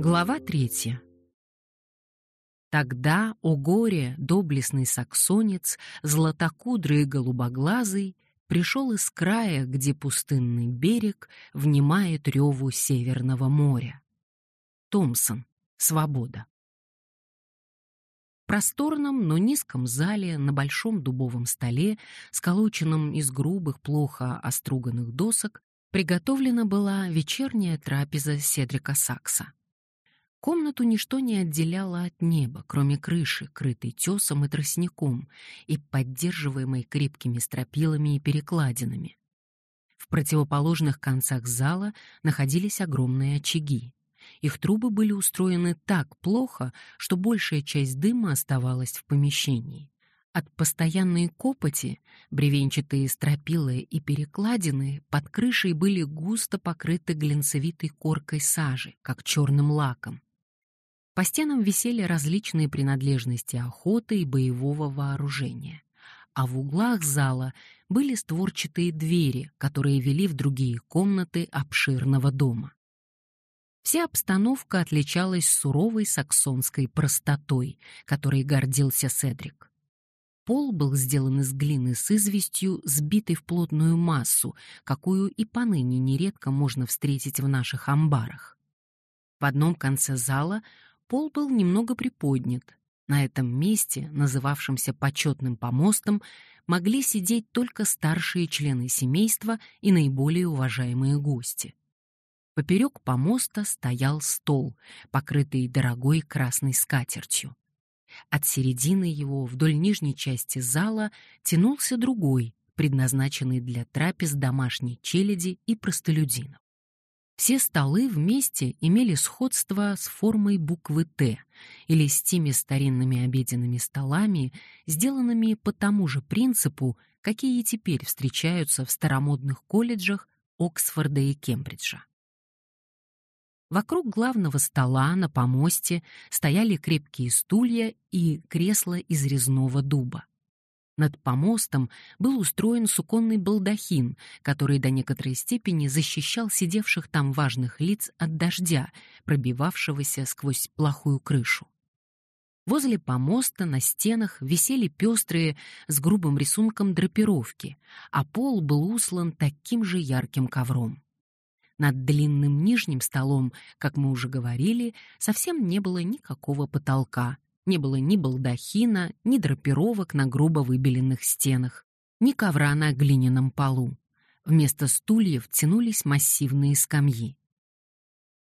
Глава третья. Тогда, о горе, доблестный саксонец, златокудрый и голубоглазый, пришел из края, где пустынный берег внимает реву Северного моря. Томпсон. Свобода. В просторном, но низком зале на большом дубовом столе, сколоченном из грубых, плохо оструганных досок, приготовлена была вечерняя трапеза Седрика Сакса. Комнату ничто не отделяло от неба, кроме крыши, крытой тесом и тростником и поддерживаемой крепкими стропилами и перекладинами. В противоположных концах зала находились огромные очаги. Их трубы были устроены так плохо, что большая часть дыма оставалась в помещении. От постоянной копоти бревенчатые стропилы и перекладины под крышей были густо покрыты глинцевитой коркой сажи, как черным лаком. По стенам висели различные принадлежности охоты и боевого вооружения. А в углах зала были створчатые двери, которые вели в другие комнаты обширного дома. Вся обстановка отличалась суровой саксонской простотой, которой гордился Седрик. Пол был сделан из глины с известью, сбитой в плотную массу, какую и поныне нередко можно встретить в наших амбарах. В одном конце зала Пол был немного приподнят. На этом месте, называвшемся почетным помостом, могли сидеть только старшие члены семейства и наиболее уважаемые гости. Поперек помоста стоял стол, покрытый дорогой красной скатертью. От середины его вдоль нижней части зала тянулся другой, предназначенный для трапез домашней челяди и простолюдинов. Все столы вместе имели сходство с формой буквы «Т» или с теми старинными обеденными столами, сделанными по тому же принципу, какие теперь встречаются в старомодных колледжах Оксфорда и Кембриджа. Вокруг главного стола на помосте стояли крепкие стулья и кресла из резного дуба. Над помостом был устроен суконный балдахин, который до некоторой степени защищал сидевших там важных лиц от дождя, пробивавшегося сквозь плохую крышу. Возле помоста на стенах висели пестрые с грубым рисунком драпировки, а пол был услан таким же ярким ковром. Над длинным нижним столом, как мы уже говорили, совсем не было никакого потолка, не было ни балдахина, ни драпировок на грубо выбеленных стенах, ни ковра на глиняном полу. Вместо стульев тянулись массивные скамьи.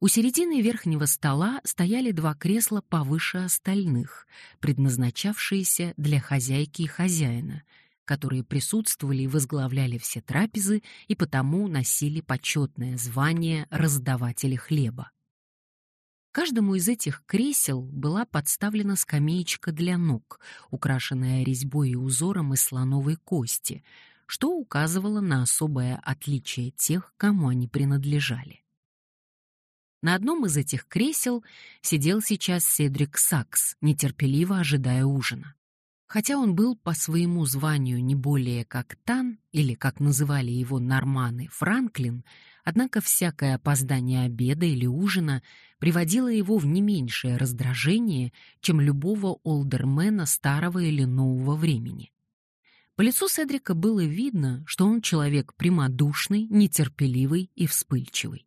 У середины верхнего стола стояли два кресла повыше остальных, предназначавшиеся для хозяйки и хозяина, которые присутствовали и возглавляли все трапезы и потому носили почетное звание раздавателя хлеба. Каждому из этих кресел была подставлена скамеечка для ног, украшенная резьбой и узором из слоновой кости, что указывало на особое отличие тех, кому они принадлежали. На одном из этих кресел сидел сейчас Седрик Сакс, нетерпеливо ожидая ужина. Хотя он был по своему званию не более как Тан, или, как называли его норманы, Франклин, однако всякое опоздание обеда или ужина приводило его в не меньшее раздражение, чем любого олдермена старого или нового времени. По лицу Седрика было видно, что он человек прямодушный, нетерпеливый и вспыльчивый.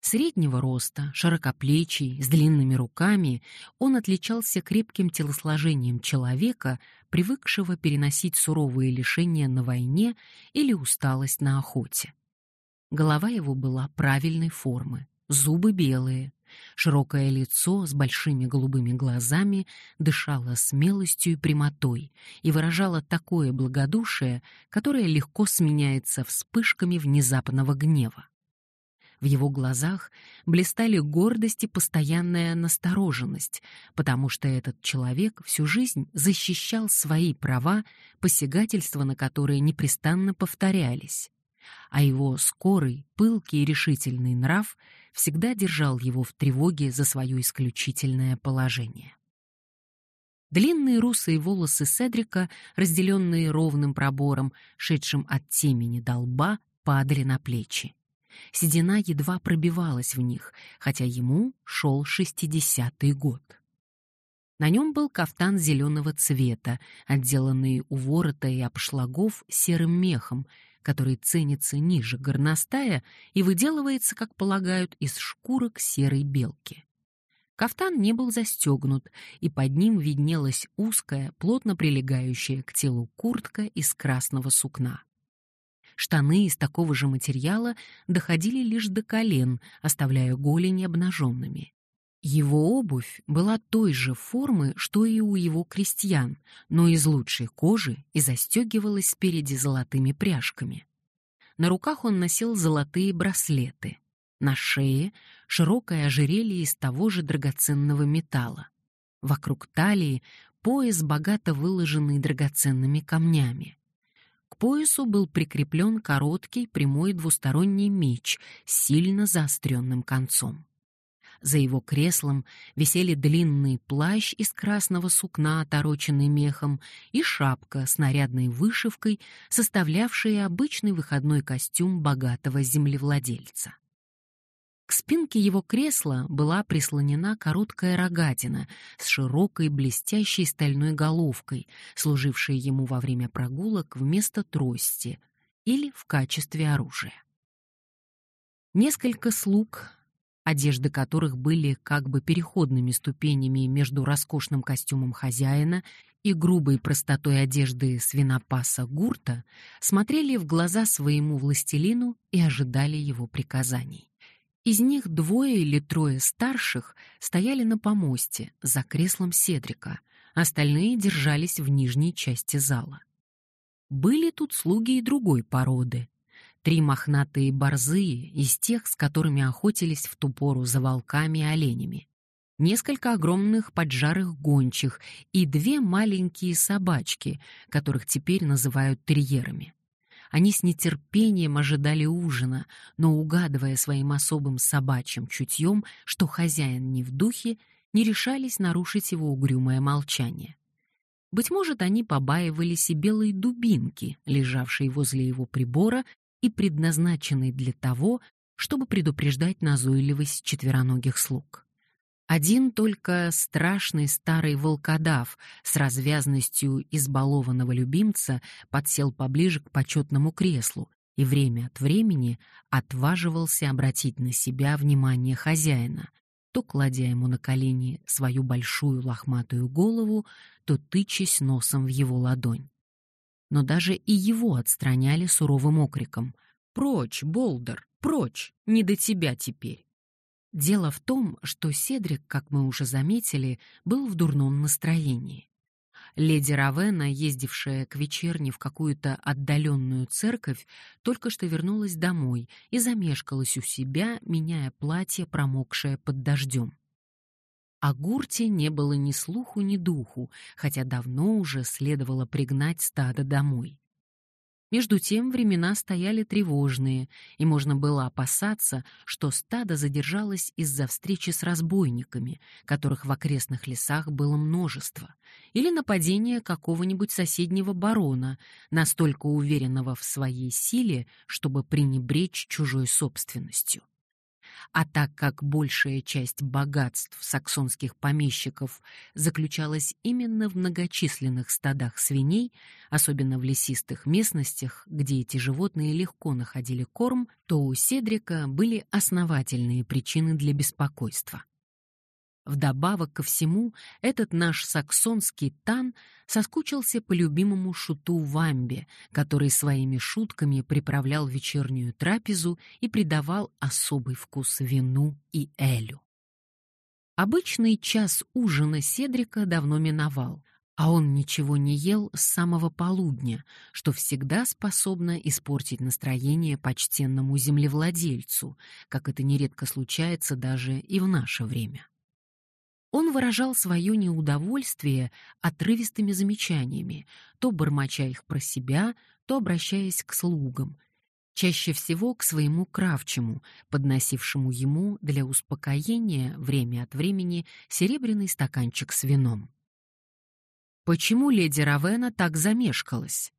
Среднего роста, широкоплечий, с длинными руками, он отличался крепким телосложением человека, привыкшего переносить суровые лишения на войне или усталость на охоте. Голова его была правильной формы, зубы белые, широкое лицо с большими голубыми глазами дышало смелостью и прямотой и выражало такое благодушие, которое легко сменяется вспышками внезапного гнева. В его глазах блистали гордость и постоянная настороженность, потому что этот человек всю жизнь защищал свои права, посягательства на которые непрестанно повторялись. А его скорый, пылкий и решительный нрав всегда держал его в тревоге за свое исключительное положение. Длинные русые волосы Седрика, разделенные ровным пробором, шедшим от темени до лба, падали на плечи. Седина едва пробивалась в них, хотя ему шел шестидесятый год. На нем был кафтан зеленого цвета, отделанный у ворота и обшлагов серым мехом, который ценится ниже горностая и выделывается, как полагают, из шкурок серой белки. Кафтан не был застегнут, и под ним виднелась узкая, плотно прилегающая к телу куртка из красного сукна. Штаны из такого же материала доходили лишь до колен, оставляя голени обнаженными. Его обувь была той же формы, что и у его крестьян, но из лучшей кожи и застегивалась спереди золотыми пряжками. На руках он носил золотые браслеты. На шее — широкое ожерелье из того же драгоценного металла. Вокруг талии — пояс, богато выложенный драгоценными камнями. К поясу был прикреплен короткий прямой двусторонний меч с сильно заостренным концом. За его креслом висели длинный плащ из красного сукна, отороченный мехом, и шапка с нарядной вышивкой, составлявшая обычный выходной костюм богатого землевладельца. К спинке его кресла была прислонена короткая рогатина с широкой блестящей стальной головкой, служившей ему во время прогулок вместо трости или в качестве оружия. Несколько слуг, одежды которых были как бы переходными ступенями между роскошным костюмом хозяина и грубой простотой одежды свинопаса Гурта, смотрели в глаза своему властелину и ожидали его приказаний. Из них двое или трое старших стояли на помосте за креслом Седрика, остальные держались в нижней части зала. Были тут слуги и другой породы. Три мохнатые борзые из тех, с которыми охотились в ту пору за волками и оленями. Несколько огромных поджарых гончих и две маленькие собачки, которых теперь называют терьерами. Они с нетерпением ожидали ужина, но, угадывая своим особым собачьим чутьем, что хозяин не в духе, не решались нарушить его угрюмое молчание. Быть может, они побаивались и белой дубинки, лежавшей возле его прибора и предназначенной для того, чтобы предупреждать назойливость четвероногих слуг. Один только страшный старый волкодав с развязностью избалованного любимца подсел поближе к почетному креслу и время от времени отваживался обратить на себя внимание хозяина, то кладя ему на колени свою большую лохматую голову, то тычась носом в его ладонь. Но даже и его отстраняли суровым окриком «Прочь, Болдер, прочь, не до тебя теперь!» Дело в том, что Седрик, как мы уже заметили, был в дурном настроении. Леди Равена, ездившая к вечерне в какую-то отдаленную церковь, только что вернулась домой и замешкалась у себя, меняя платье, промокшее под дождем. О гурте не было ни слуху, ни духу, хотя давно уже следовало пригнать стадо домой. Между тем времена стояли тревожные, и можно было опасаться, что стадо задержалось из-за встречи с разбойниками, которых в окрестных лесах было множество, или нападения какого-нибудь соседнего барона, настолько уверенного в своей силе, чтобы пренебречь чужой собственностью. А так как большая часть богатств саксонских помещиков заключалась именно в многочисленных стадах свиней, особенно в лесистых местностях, где эти животные легко находили корм, то у Седрика были основательные причины для беспокойства. Вдобавок ко всему, этот наш саксонский тан соскучился по любимому шуту Вамбе, который своими шутками приправлял вечернюю трапезу и придавал особый вкус вину и элю. Обычный час ужина Седрика давно миновал, а он ничего не ел с самого полудня, что всегда способно испортить настроение почтенному землевладельцу, как это нередко случается даже и в наше время. Он выражал свое неудовольствие отрывистыми замечаниями, то бормоча их про себя, то обращаясь к слугам, чаще всего к своему кравчему, подносившему ему для успокоения время от времени серебряный стаканчик с вином. Почему леди Равена так замешкалась?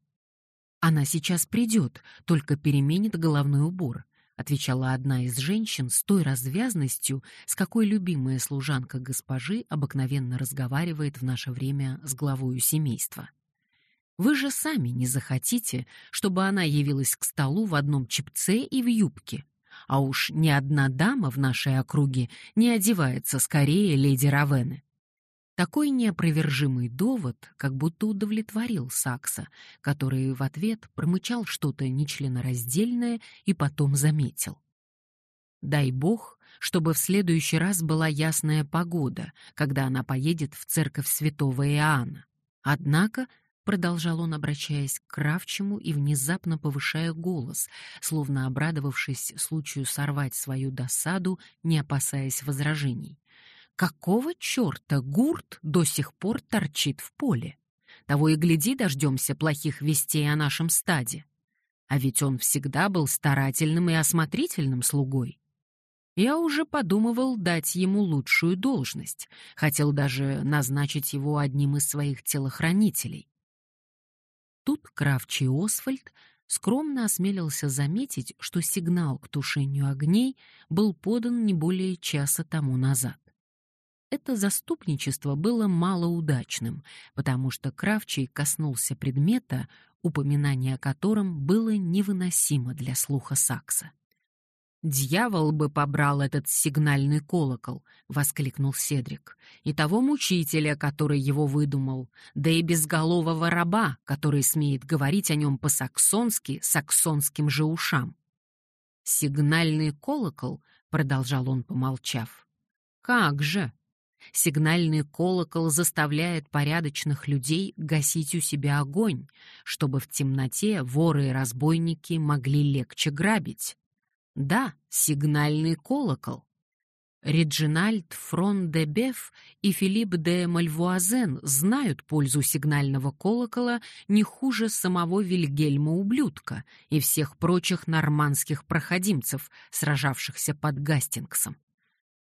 Она сейчас придет, только переменит головной убор, отвечала одна из женщин с той развязностью, с какой любимая служанка госпожи обыкновенно разговаривает в наше время с главою семейства. Вы же сами не захотите, чтобы она явилась к столу в одном чепце и в юбке. А уж ни одна дама в нашей округе не одевается скорее леди Равены. Такой неопровержимый довод как будто удовлетворил Сакса, который в ответ промычал что-то нечленораздельное и потом заметил. «Дай бог, чтобы в следующий раз была ясная погода, когда она поедет в церковь святого Иоанна. Однако, — продолжал он, обращаясь к Кравчему и внезапно повышая голос, словно обрадовавшись случаю сорвать свою досаду, не опасаясь возражений, Какого черта гурт до сих пор торчит в поле? Того и гляди, дождемся плохих вестей о нашем стаде. А ведь он всегда был старательным и осмотрительным слугой. Я уже подумывал дать ему лучшую должность, хотел даже назначить его одним из своих телохранителей. Тут Кравчий Освальд скромно осмелился заметить, что сигнал к тушению огней был подан не более часа тому назад. Это заступничество было малоудачным, потому что Кравчий коснулся предмета, упоминание о котором было невыносимо для слуха Сакса. «Дьявол бы побрал этот сигнальный колокол!» — воскликнул Седрик. «И того мучителя, который его выдумал, да и безголового раба, который смеет говорить о нем по-саксонски, саксонским же ушам». «Сигнальный колокол?» — продолжал он, помолчав. «Как же! Сигнальный колокол заставляет порядочных людей гасить у себя огонь, чтобы в темноте воры и разбойники могли легче грабить. Да, сигнальный колокол. Реджинальд Фрон де Беф и Филипп де Мальвуазен знают пользу сигнального колокола не хуже самого Вильгельма-ублюдка и всех прочих нормандских проходимцев, сражавшихся под Гастингсом.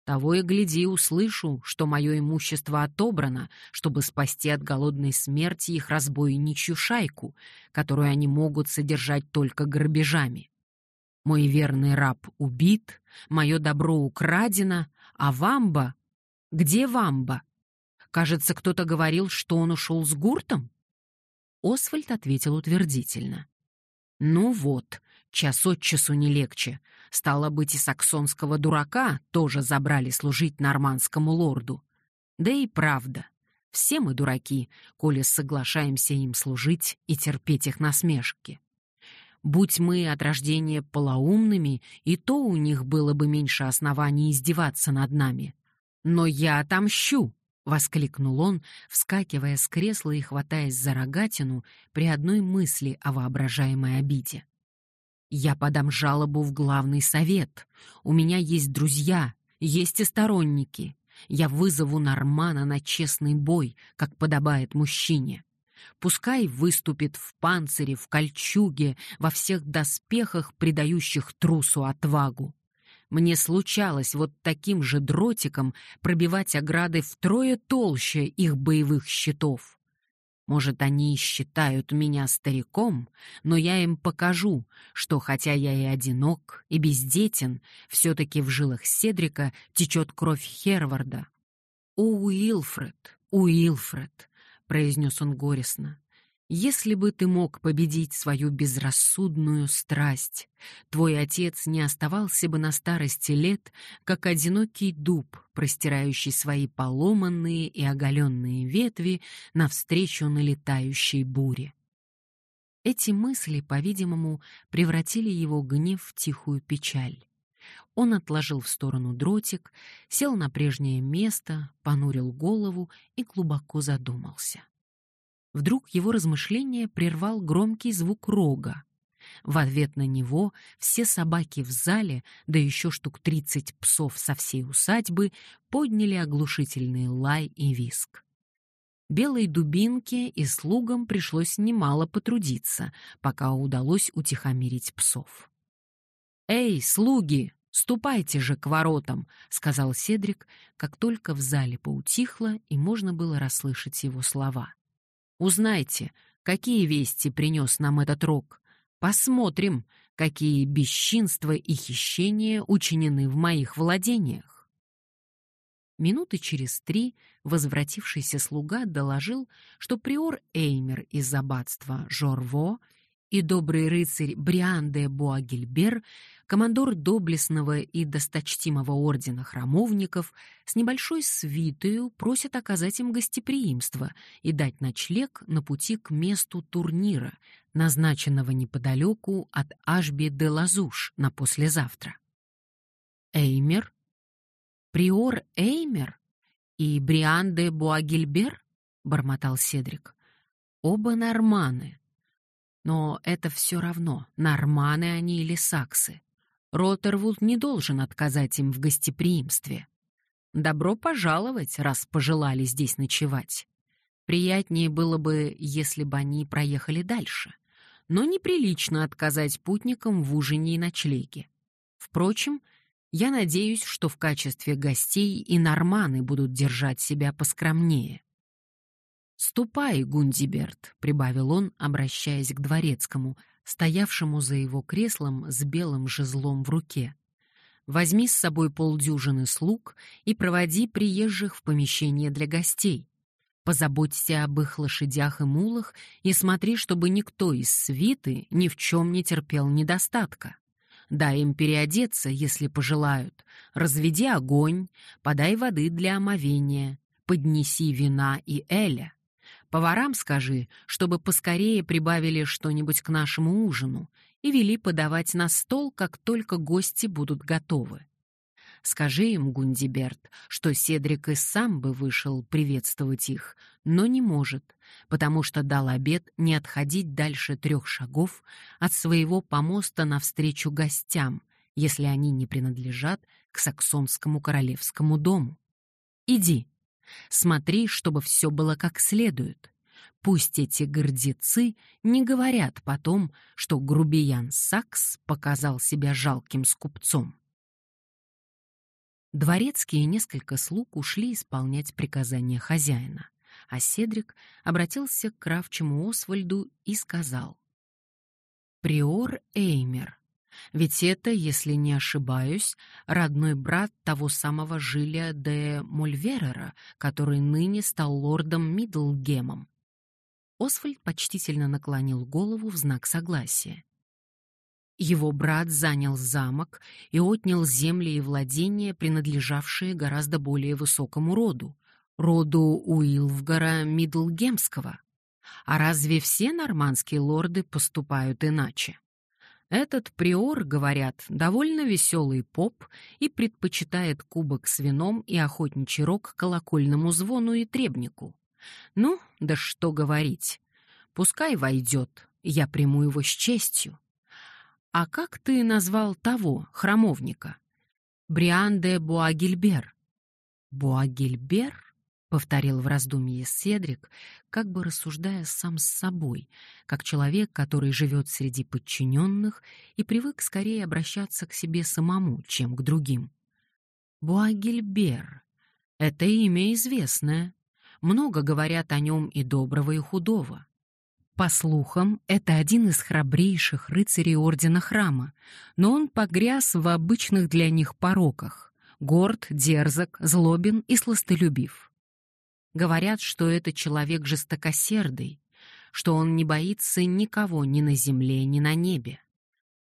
Того и гляди, услышу, что мое имущество отобрано, чтобы спасти от голодной смерти их разбойничью шайку, которую они могут содержать только грабежами. Мой верный раб убит, мое добро украдено, а Вамба... Где Вамба? Кажется, кто-то говорил, что он ушел с гуртом? Освальд ответил утвердительно. Ну вот, час от часу не легче. Стало быть, и саксонского дурака тоже забрали служить нормандскому лорду. Да и правда, все мы дураки, коли соглашаемся им служить и терпеть их насмешки. Будь мы от рождения полоумными, и то у них было бы меньше оснований издеваться над нами. Но я отомщу, — воскликнул он, вскакивая с кресла и хватаясь за рогатину при одной мысли о воображаемой обиде. «Я подам жалобу в главный совет. У меня есть друзья, есть и сторонники. Я вызову Нормана на честный бой, как подобает мужчине. Пускай выступит в панцире, в кольчуге, во всех доспехах, придающих трусу отвагу. Мне случалось вот таким же дротиком пробивать ограды втрое толще их боевых щитов. Может, они считают меня стариком, но я им покажу, что хотя я и одинок, и бездетен, все-таки в жилах Седрика течет кровь Херварда. «Уилфред, Уилфред», — произнес он горестно, если бы ты мог победить свою безрассудную страсть, твой отец не оставался бы на старости лет, как одинокий дуб, простирающий свои поломанные и оголенные ветви навстречу налетающей буре. Эти мысли, по-видимому, превратили его гнев в тихую печаль. Он отложил в сторону дротик, сел на прежнее место, понурил голову и глубоко задумался. Вдруг его размышление прервал громкий звук рога. В ответ на него все собаки в зале, да еще штук тридцать псов со всей усадьбы, подняли оглушительный лай и виск. Белой дубинке и слугам пришлось немало потрудиться, пока удалось утихомирить псов. «Эй, слуги, ступайте же к воротам!» — сказал Седрик, как только в зале поутихло и можно было расслышать его слова. Узнайте, какие вести принес нам этот рог. Посмотрим, какие бесчинства и хищения учинены в моих владениях. Минуты через три возвратившийся слуга доложил, что приор Эймер из аббатства Жорво и добрый рыцарь Бриан де Буагильбер, командор доблестного и досточтимого ордена храмовников, с небольшой свитою просят оказать им гостеприимство и дать ночлег на пути к месту турнира, назначенного неподалеку от Ашби де Лазуш на послезавтра. Эймер? Приор Эймер? И Бриан де Буагильбер? — бормотал Седрик. Оба норманы. Но это все равно, норманы они или саксы. Роттервуд не должен отказать им в гостеприимстве. Добро пожаловать, раз пожелали здесь ночевать. Приятнее было бы, если бы они проехали дальше но неприлично отказать путникам в ужине и ночлеге. Впрочем, я надеюсь, что в качестве гостей и норманы будут держать себя поскромнее. «Ступай, Гундиберт», — прибавил он, обращаясь к дворецкому, стоявшему за его креслом с белым жезлом в руке. «Возьми с собой полдюжины слуг и проводи приезжих в помещение для гостей. Позаботься об их лошадях и мулах и смотри, чтобы никто из свиты ни в чем не терпел недостатка. Дай им переодеться, если пожелают. Разведи огонь, подай воды для омовения, поднеси вина и эля. Поварам скажи, чтобы поскорее прибавили что-нибудь к нашему ужину и вели подавать на стол, как только гости будут готовы. Скажи им, Гундиберт, что Седрик и сам бы вышел приветствовать их, но не может, потому что дал обет не отходить дальше трех шагов от своего помоста навстречу гостям, если они не принадлежат к саксонскому королевскому дому. Иди, смотри, чтобы все было как следует. Пусть эти гордецы не говорят потом, что грубиян Сакс показал себя жалким скупцом. Дворецкие и несколько слуг ушли исполнять приказания хозяина, а Седрик обратился к кравчему Освальду и сказал. «Приор Эймер, ведь это, если не ошибаюсь, родной брат того самого Жиля де Мольверера, который ныне стал лордом Мидлгемом». Освальд почтительно наклонил голову в знак согласия. Его брат занял замок и отнял земли и владения, принадлежавшие гораздо более высокому роду, роду Уилфгара Мидлгемского. А разве все нормандские лорды поступают иначе? Этот приор, говорят, довольно веселый поп и предпочитает кубок с вином и охотничий рог колокольному звону и требнику. Ну, да что говорить. Пускай войдет, я приму его с честью. «А как ты назвал того, храмовника?» «Бриан де Буагильбер». «Буагильбер?» — повторил в раздумье Седрик, как бы рассуждая сам с собой, как человек, который живет среди подчиненных и привык скорее обращаться к себе самому, чем к другим. Буагильбер — это имя известное. Много говорят о нем и доброго, и худого. По слухам, это один из храбрейших рыцарей Ордена Храма, но он погряз в обычных для них пороках — горд, дерзок, злобен и сластолюбив. Говорят, что это человек жестокосердый, что он не боится никого ни на земле, ни на небе.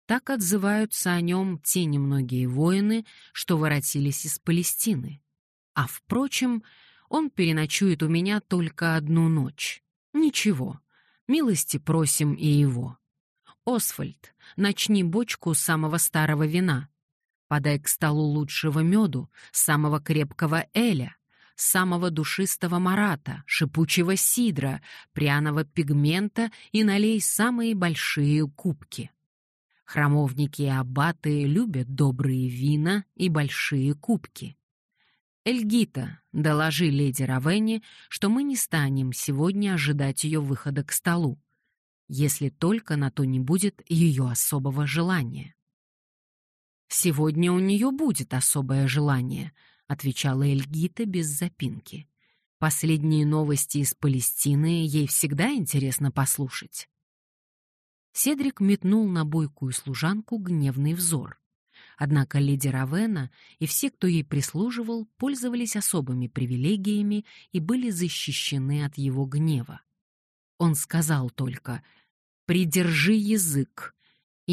Так отзываются о нем те немногие воины, что воротились из Палестины. А, впрочем, он переночует у меня только одну ночь. Ничего, Милости просим и его. Освальд, начни бочку самого старого вина. Подай к столу лучшего меду, самого крепкого эля, самого душистого марата, шипучего сидра, пряного пигмента и налей самые большие кубки. Храмовники и аббаты любят добрые вина и большие кубки. «Эльгита, доложи леди Равенне, что мы не станем сегодня ожидать ее выхода к столу, если только на то не будет ее особого желания». «Сегодня у нее будет особое желание», — отвечала Эльгита без запинки. «Последние новости из Палестины ей всегда интересно послушать». Седрик метнул на бойкую служанку гневный взор. Однако леди Равена и все, кто ей прислуживал, пользовались особыми привилегиями и были защищены от его гнева. Он сказал только «Придержи язык,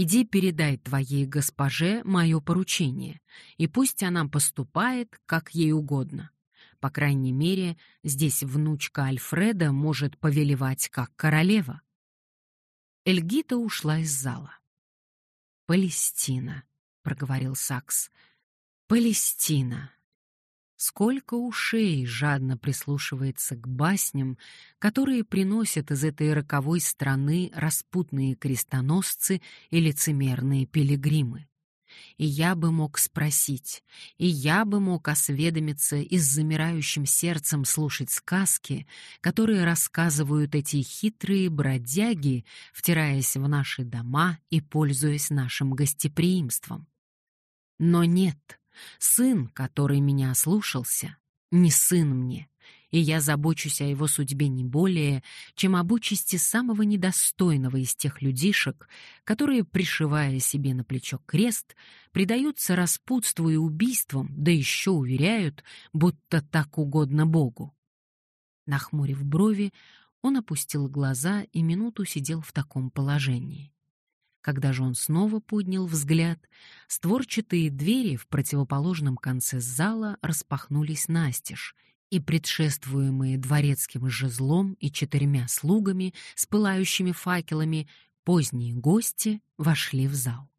иди передай твоей госпоже мое поручение, и пусть она поступает, как ей угодно». По крайней мере, здесь внучка Альфреда может повелевать как королева. Эльгита ушла из зала. «Палестина», — проговорил Сакс. «Палестина». Сколько ушей жадно прислушивается к басням, которые приносят из этой роковой страны распутные крестоносцы и лицемерные пилигримы и я бы мог спросить, и я бы мог осведомиться и с замирающим сердцем слушать сказки, которые рассказывают эти хитрые бродяги, втираясь в наши дома и пользуясь нашим гостеприимством. Но нет, сын, который меня ослушался, не сын мне, и я забочусь о его судьбе не более, чем об участи самого недостойного из тех людишек, которые, пришивая себе на плечо крест, предаются распутству и убийствам, да еще уверяют, будто так угодно Богу. Нахмурив брови, он опустил глаза и минуту сидел в таком положении. Когда же он снова поднял взгляд, створчатые двери в противоположном конце зала распахнулись настежь, и предшествуемые дворецким жезлом и четырьмя слугами с пылающими факелами, поздние гости вошли в зал.